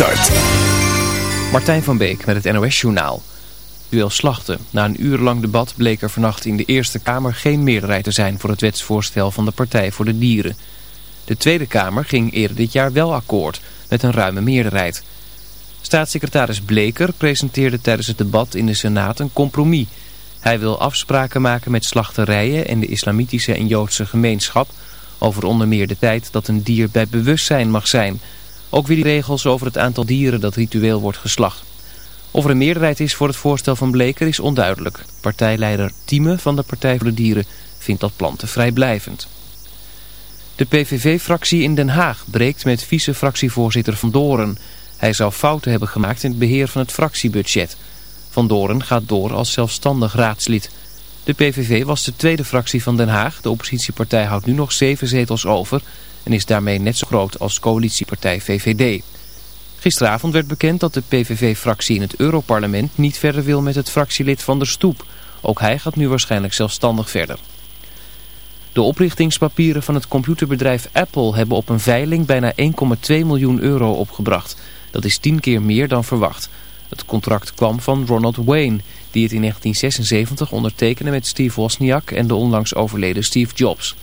start. Martijn van Beek met het NOS-journaal. Duel Slachten. Na een uur lang debat bleek er vannacht in de Eerste Kamer geen meerderheid te zijn voor het wetsvoorstel van de Partij voor de Dieren. De Tweede Kamer ging eerder dit jaar wel akkoord, met een ruime meerderheid. Staatssecretaris Bleker presenteerde tijdens het debat in de Senaat een compromis. Hij wil afspraken maken met slachterijen en de islamitische en joodse gemeenschap... over onder meer de tijd dat een dier bij bewustzijn mag zijn... Ook weer die regels over het aantal dieren dat ritueel wordt geslacht. Of er een meerderheid is voor het voorstel van Bleker is onduidelijk. Partijleider Tieme van de Partij voor de Dieren vindt dat plan te vrijblijvend. De PVV-fractie in Den Haag breekt met vice-fractievoorzitter Van Doren. Hij zou fouten hebben gemaakt in het beheer van het fractiebudget. Van Doren gaat door als zelfstandig raadslid. De PVV was de tweede fractie van Den Haag. De oppositiepartij houdt nu nog zeven zetels over en is daarmee net zo groot als coalitiepartij VVD. Gisteravond werd bekend dat de PVV-fractie in het Europarlement niet verder wil met het fractielid Van der Stoep. Ook hij gaat nu waarschijnlijk zelfstandig verder. De oprichtingspapieren van het computerbedrijf Apple hebben op een veiling bijna 1,2 miljoen euro opgebracht. Dat is tien keer meer dan verwacht. Het contract kwam van Ronald Wayne, die het in 1976 ondertekende met Steve Wozniak en de onlangs overleden Steve Jobs.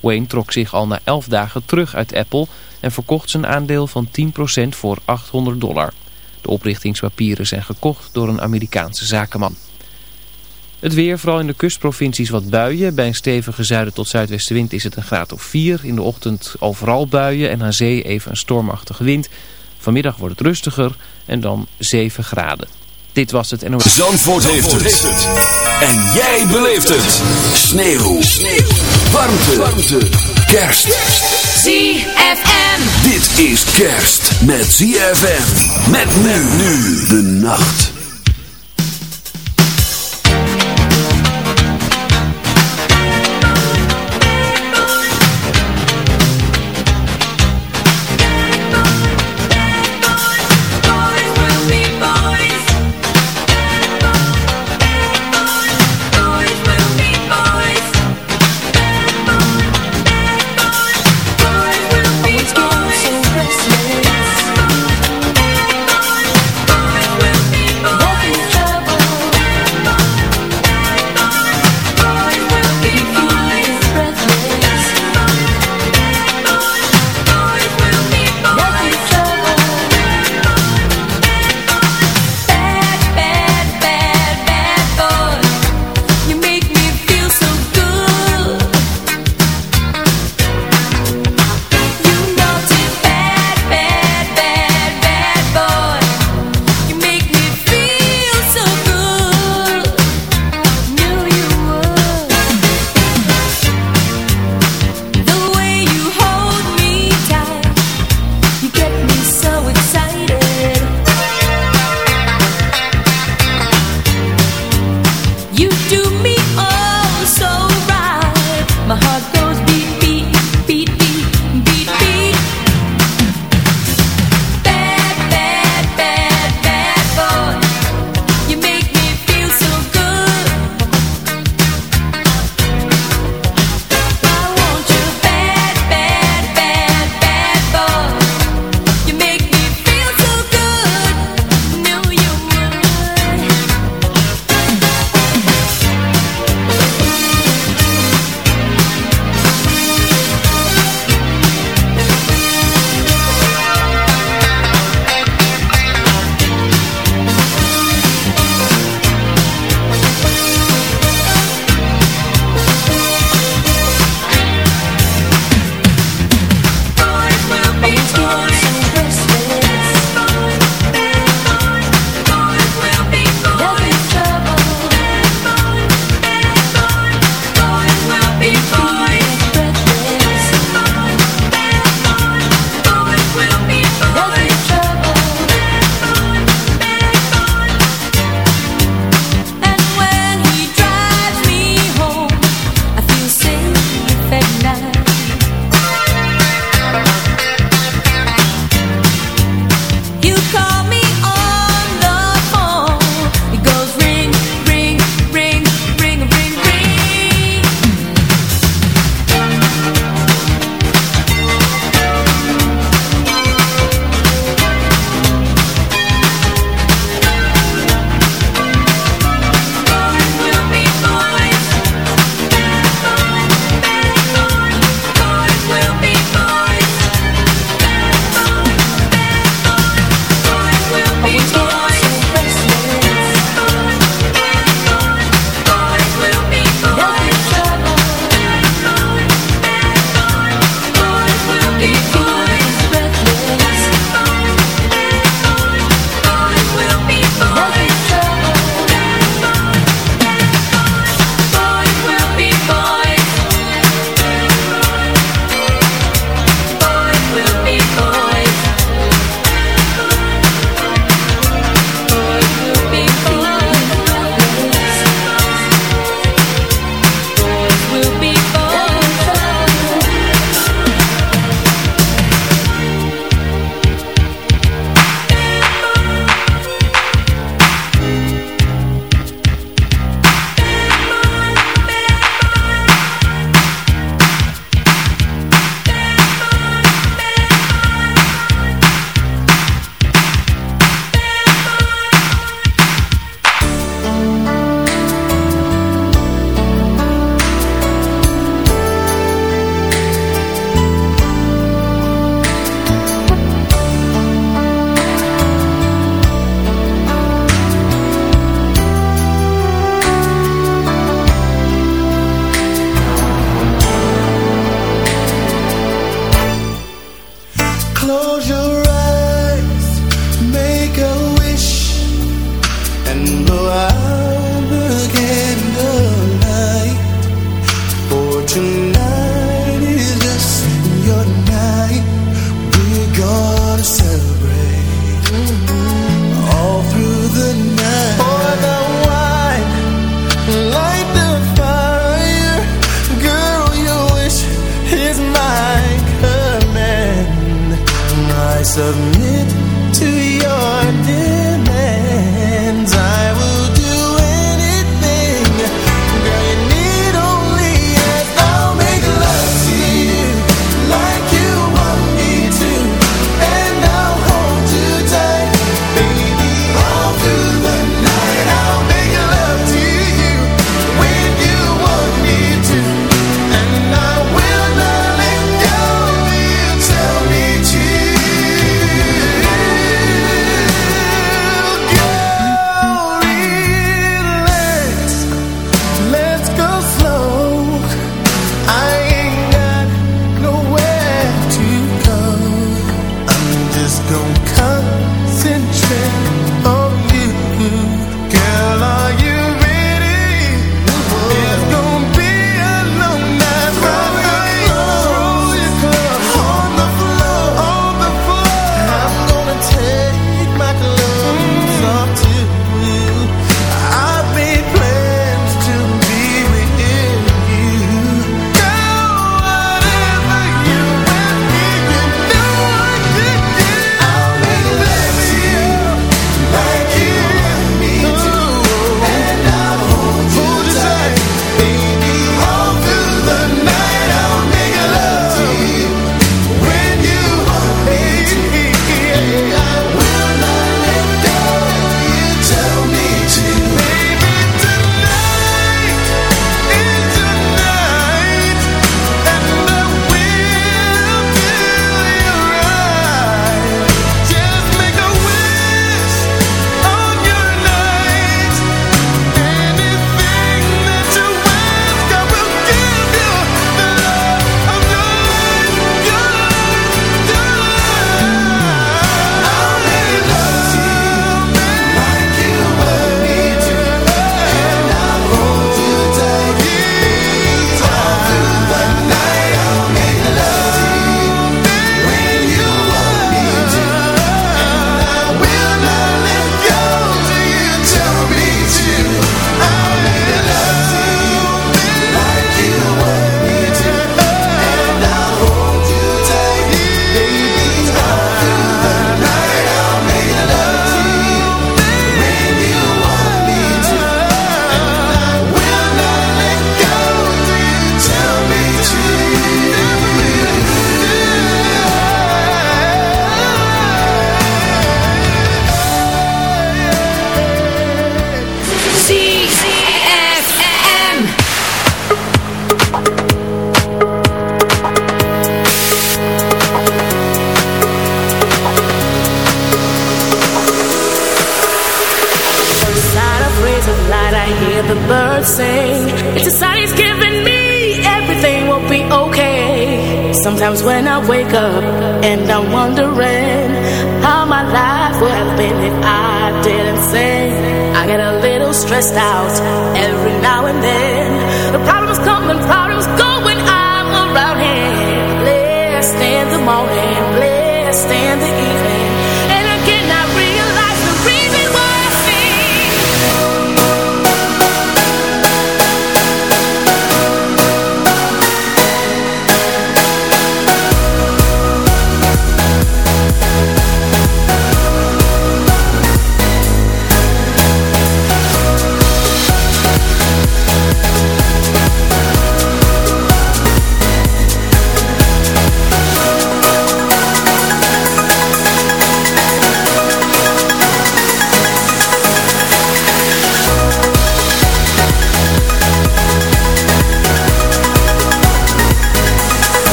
Wayne trok zich al na 11 dagen terug uit Apple en verkocht zijn aandeel van 10% voor 800 dollar. De oprichtingspapieren zijn gekocht door een Amerikaanse zakenman. Het weer, vooral in de kustprovincies wat buien. Bij een stevige zuiden tot zuidwestenwind is het een graad of 4. In de ochtend overal buien en aan zee even een stormachtige wind. Vanmiddag wordt het rustiger en dan 7 graden. Dit was het NOS. Zandvoort, heeft, het. En jij beleeft het. Sneeuw. Sneeuw. Warmte. Warmte. Kerst. ZFM. Dit is kerst met ZFM. Met men nu de nacht.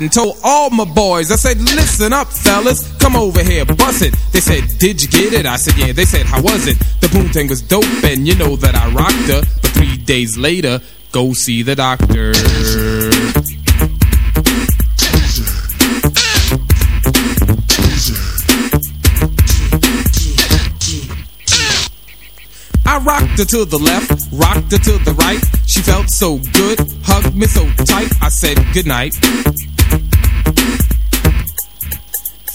and told all my boys. I said, Listen up, fellas, come over here, bust it. They said, Did you get it? I said, Yeah. They said, How was it? The boom thing was dope, and you know that I rocked her. But three days later, go see the doctor. I rocked her to the left, rocked her to the right. She felt so good, hugged me so tight. I said goodnight.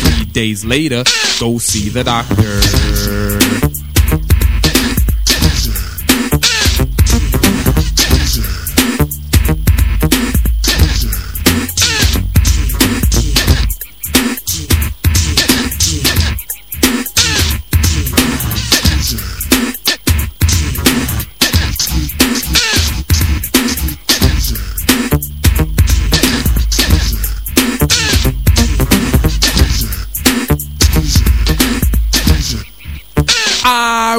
three days later, go see the doctor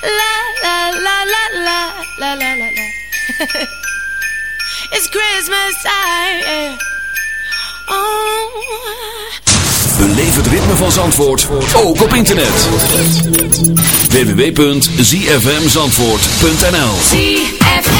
La la la la la la la la. It's Christmas time. Oh. Beleef het ritme van Zandvoort ook op internet. www.zfmzandvoort.nl.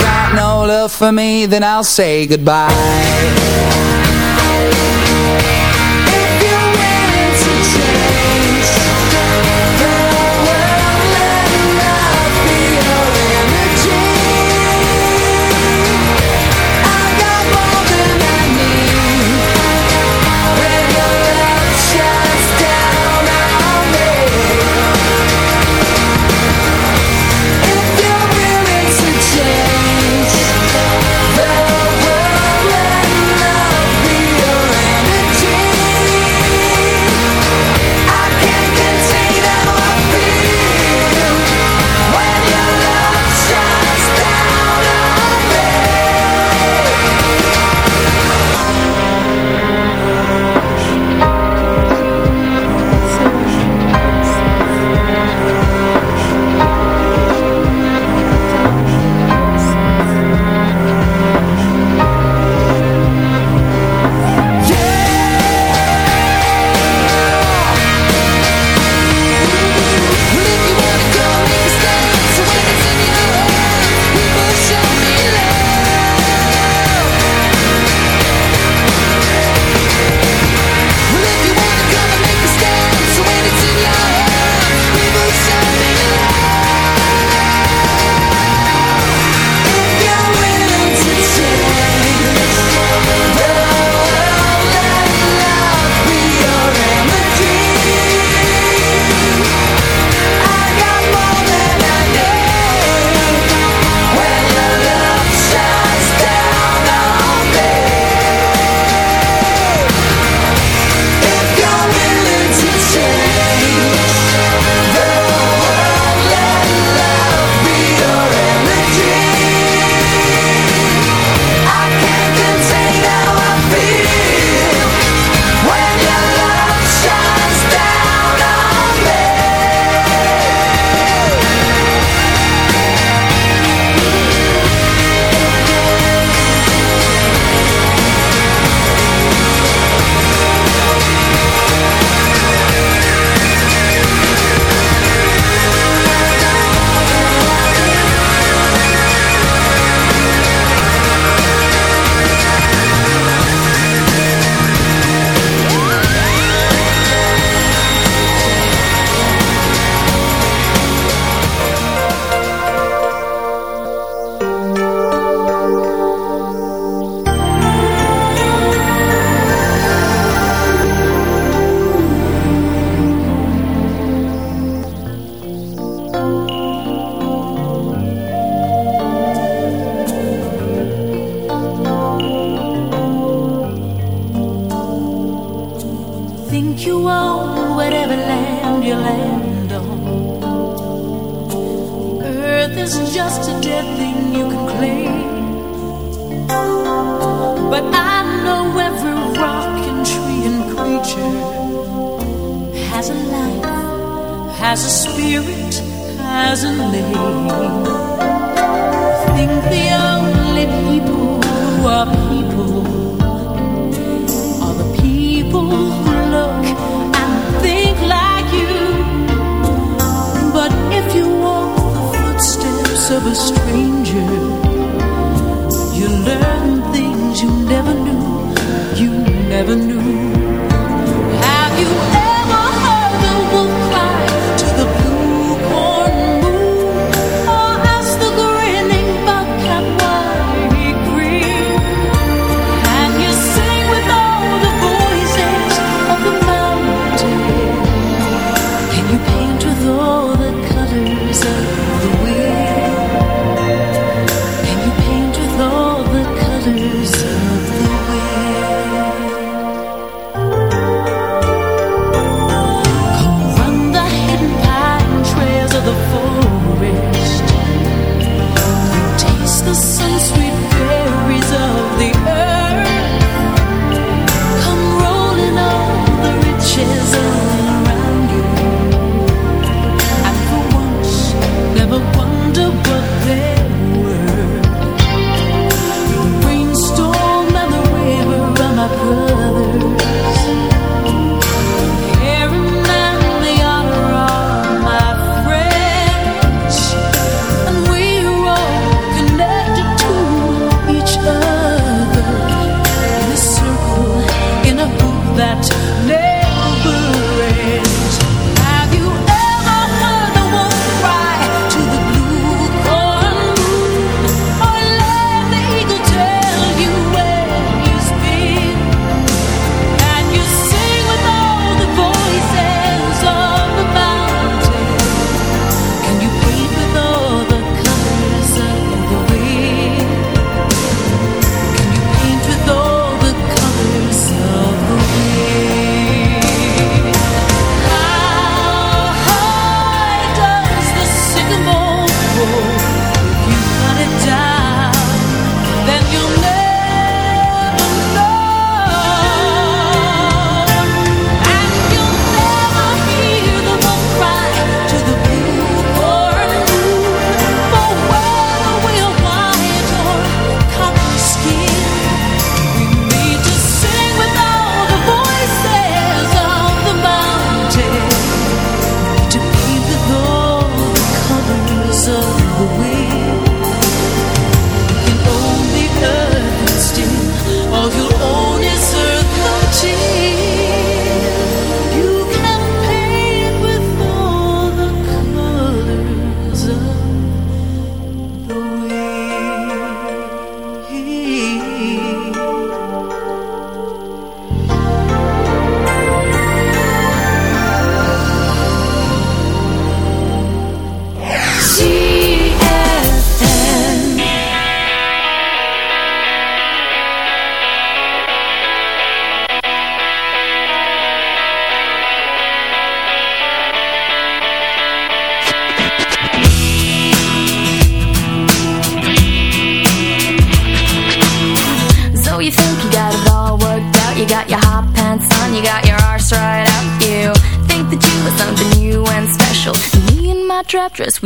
got no love for me, then I'll say goodbye.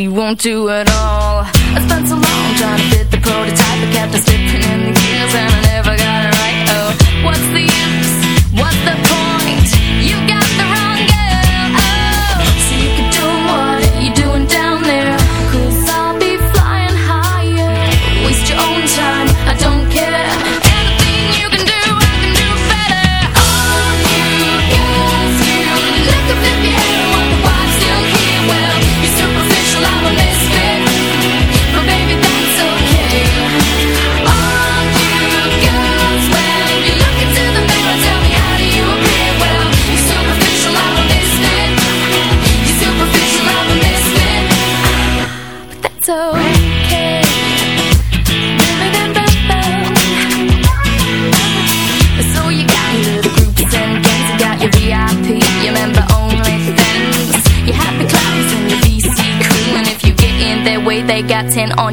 We won't do it On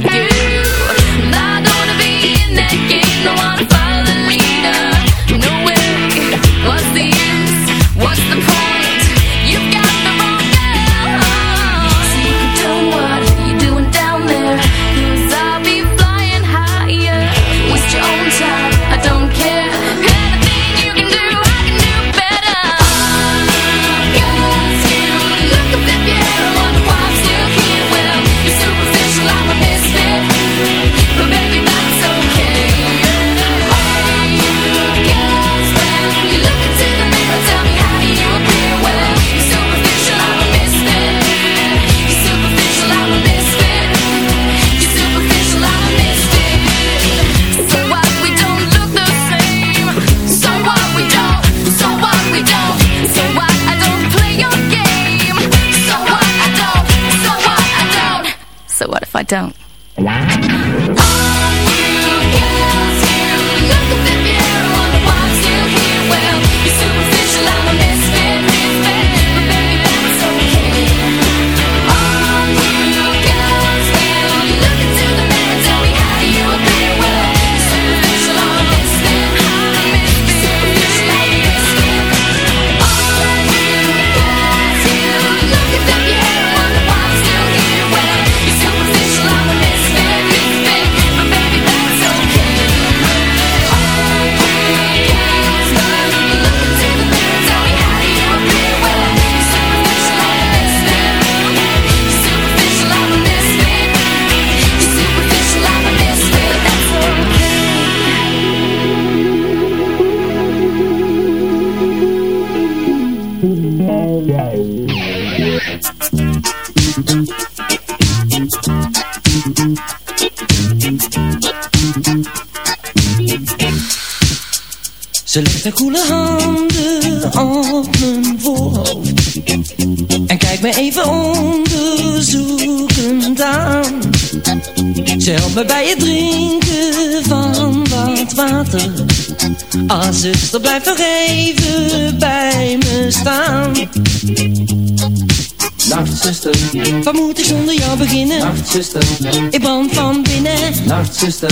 Haar koele handen op mijn voorhoofd. En kijkt me even onderzoekend aan. Ze helpt me bij het drinken van wat water. Ah zuster blijf nog even bij me staan. Nachtzuster, Wat moet ik zonder jou beginnen? nachtzuster, Ik brand van binnen. Nachtzuster,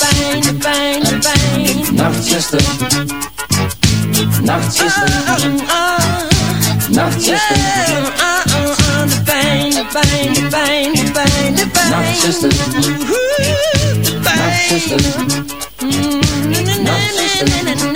pijn, de pijn, de pijn. Nachtzuster, Nachtzuster, Nachtzuster, De pijn, de pijn, de pijn, de pijn, de pijn. Nachtzuster, Nachtzuster, Nachtzuster.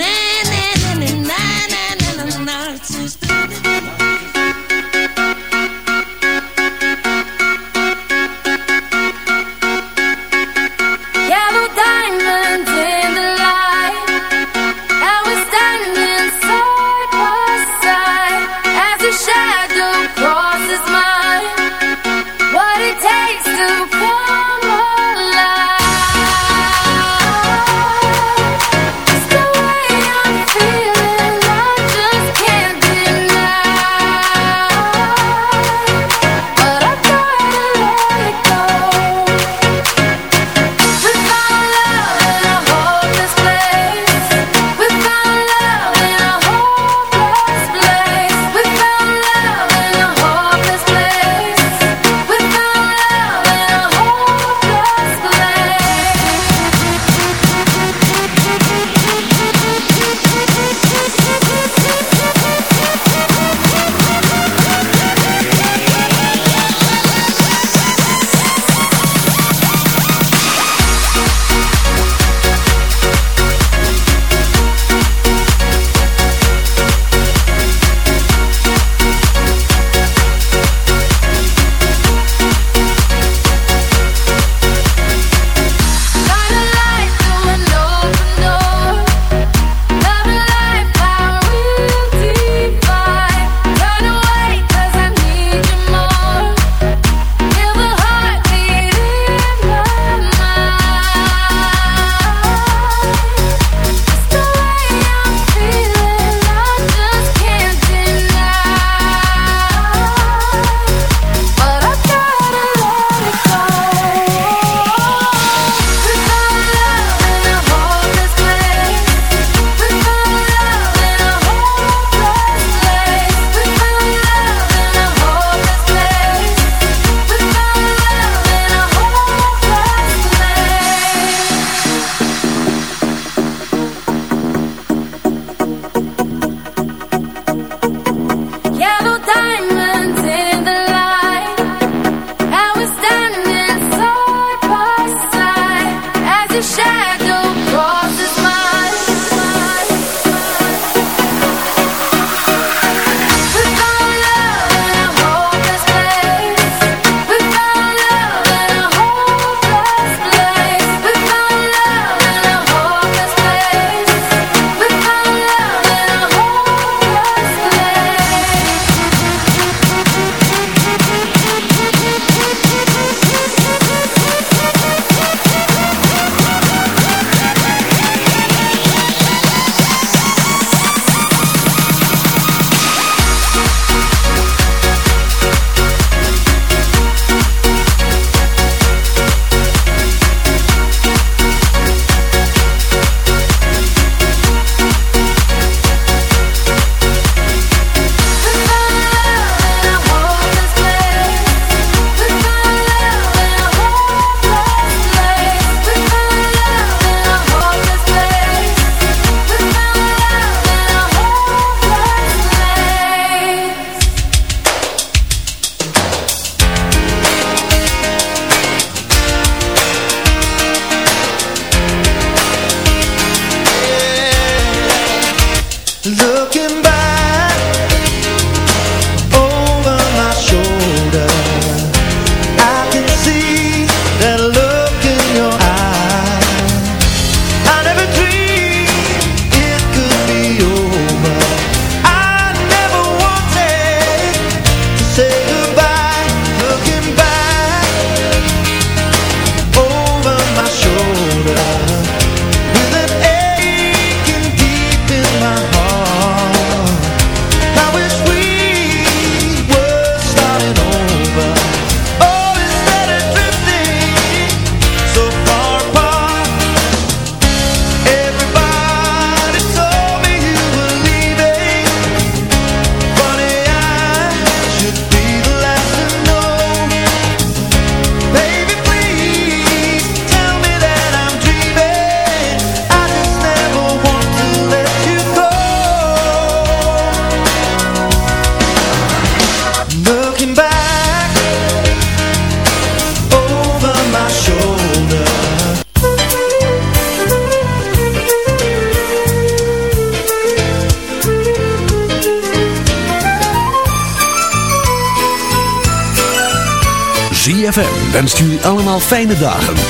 Fijne dagen